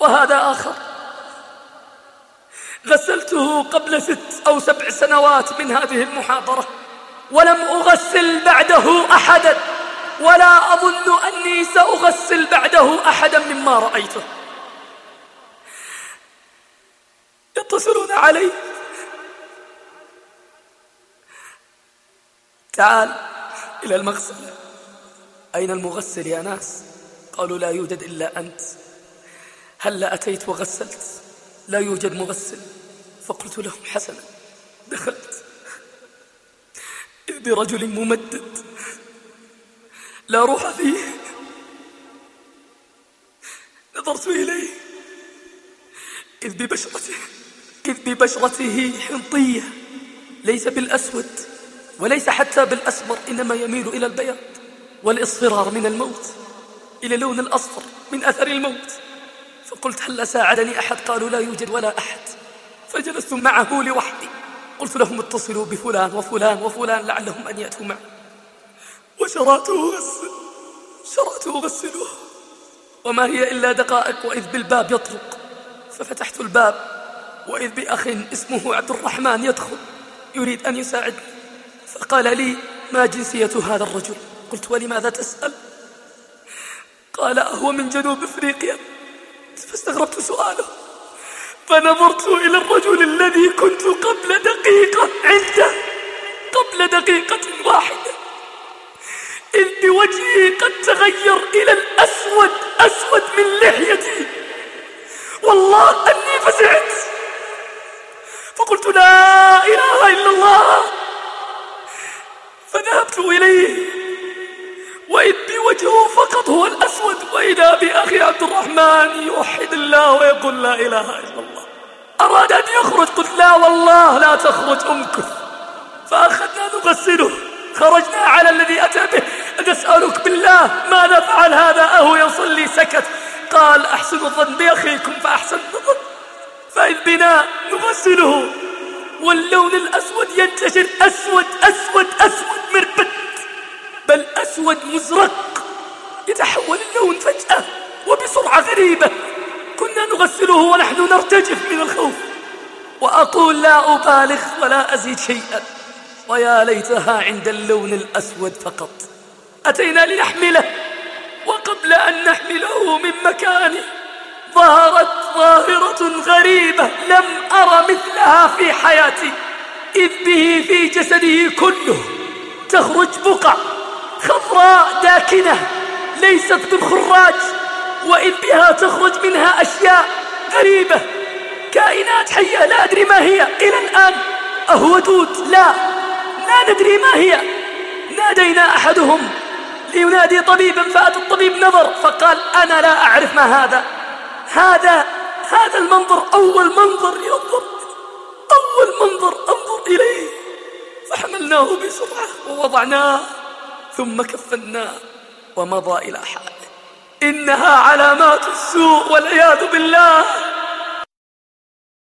وهذا آخر. غسلته قبل ست أو سبع سنوات من هذه المحاضرة ولم أغسل بعده أحدا ولا أظن أني سأغسل بعده أحدا مما رأيته. يتصلون علي. تعال إلى المغسل. أين المغسل يا ناس؟ قالوا لا يوجد إلا أنت. هل أتيت وغسلت؟ لا يوجد مغسل. فقلت لهم حسنا دخلت. إذ برجل ممدد. لا روح فيه. نظرت إليه. إذ ببشرته إذ ببشرته حنطية. ليس بالأسود وليس حتى بالأسمر إنما يميل إلى البياض والإصفرار من الموت إلى لون الأصفر من أثر الموت. فقلت هل ساعدني أحد؟ قالوا لا يوجد ولا أحد. فجلست معه لوحدي. قلت لهم اتصلوا بفلان وفلان وفلان لعلهم أن يأتوا معي. وشرعت أغسل شرعت أغسله. وما هي إلا دقائق وإذ بالباب يطرق. ففتحت الباب. وإذ بأخ اسمه عبد الرحمن يدخل. يريد أن يساعدني. فقال لي ما جنسية هذا الرجل؟ قلت ولماذا تسأل؟ قال أهو من جنوب فاستغربت سؤاله. فنظرت إلى الرجل الذي كنت قبل دقيقة عنده قبل دقيقة واحدة. إذ بوجهي قد تغير إلى الأسود أسود من لحيتي. والله أني فزعت. فقلت لا إله إلا الله. فذهبت إليه. وإذ بوجهه فقط هو الأسود. وإذا بأخي عبد الرحمن يوحد الله ويقول لا إله إلا الله. أراد أن يخرج قلت لا والله لا تخرج أمكث فأخذنا نغسله. خرجنا على الذي أتى به. نسألك بالله ماذا فعل هذا؟ أهو يصلي سكت. قال أحسن الظن بأخيكم فأحسن الظن. فإذ بنا نغسله. واللون الأسود ينتشر. أسود أسود أسود مربد بل أسود مزرق. يتحول اللون فجأة وبسرعة غريبة. كنا نغسله ونحن نرتجف من الخوف. وأقول لا أبالغ ولا أزيد شيئا. ويا ليتها عند اللون الأسود فقط. أتينا لنحمله. وقبل أن نحمله من مكانه ظهرت ظاهرة غريبة لم أر مثلها في حياتي. إذ به في جسده كله تخرج بقع. خضراء داكنة ليست بالخراج وإذ بها تخرج منها أشياء غريبة. كائنات حية لا أدري ما هي. إلى الآن أهو دود لا لا ندري ما هي. نادينا أحدهم لينادي طبيبا فأتى الطبيب نظر فقال أنا لا أعرف ما هذا. هذا هذا المنظر أول منظر ينظر أول منظر أنظر إليه. فحملناه بسرعة ووضعناه. ثم كفناه ومضى إلى حاله. إنها علامات السوء والعياذ بالله.